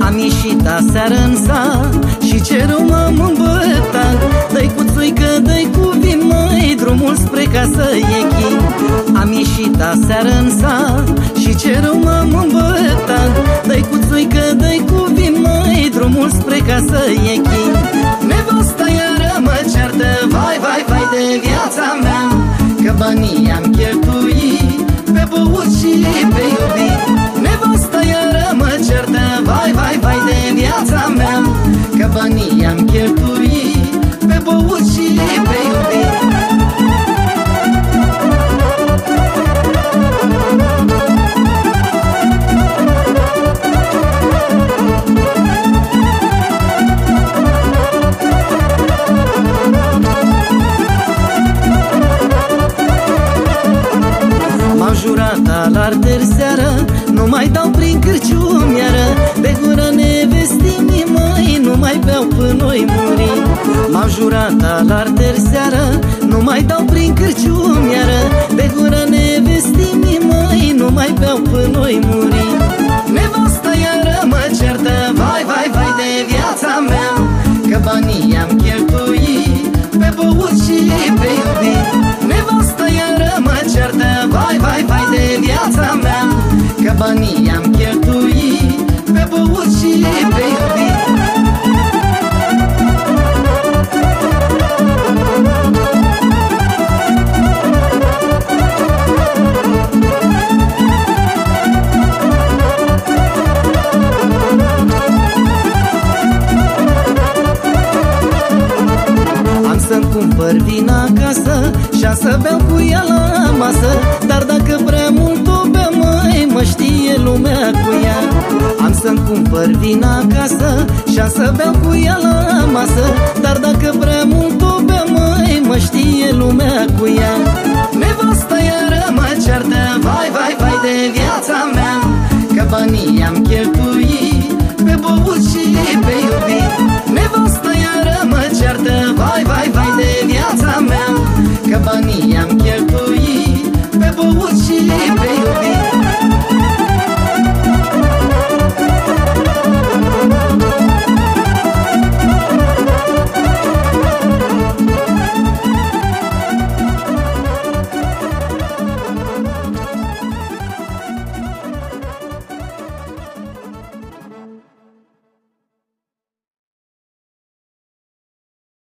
Am ieșit aseară în sat Și cerul m-am îmbătat. Dă-i cu țuică, dă-i cu vin Măi, drumul spre casă e chin. Am ieșit aseară în sat Și cerul m-am îmbătat Dă-i cu țuică, dă-i cu vin Măi, drumul spre casă e chin. Nevasta iară mă ceartă Vai, vai, vai de viața mea. Că banii am cheltuit Pe băut și pe iubit. Nevasta iară mă certă Vai, vai, vai de viața mea. Că banii am cheltuit Pe băut și pe iubit jurat alar de seară Nu mai dau prin cârcium iară De gură nevestimii măi Nu mai beau până noi muri M-am jurat alar de seară Nu mai dau prin cârcium iară De gură nevestimii măi Nu mai beau până noi muri Nevasta iară banii am cheltuit Pe băut și pe iubit. Am să-mi cumpăr vin acasă și să beau cu ea la masă Dar dacă prea mult o bea, măi, mă știe cumpăr vin acasă și să beau cu ea la masă. Dar dacă prea mult o bea, măi, mă știe lumea cu ea. Nevasta iară mă ceartă, vai, vai, vai de viața mea. Că banii am cheltuit pe băut și pe iubit. Nevasta iară mă ceartă Vai, vai, vai de viața mea. Că banii am cheltuit Pe băut și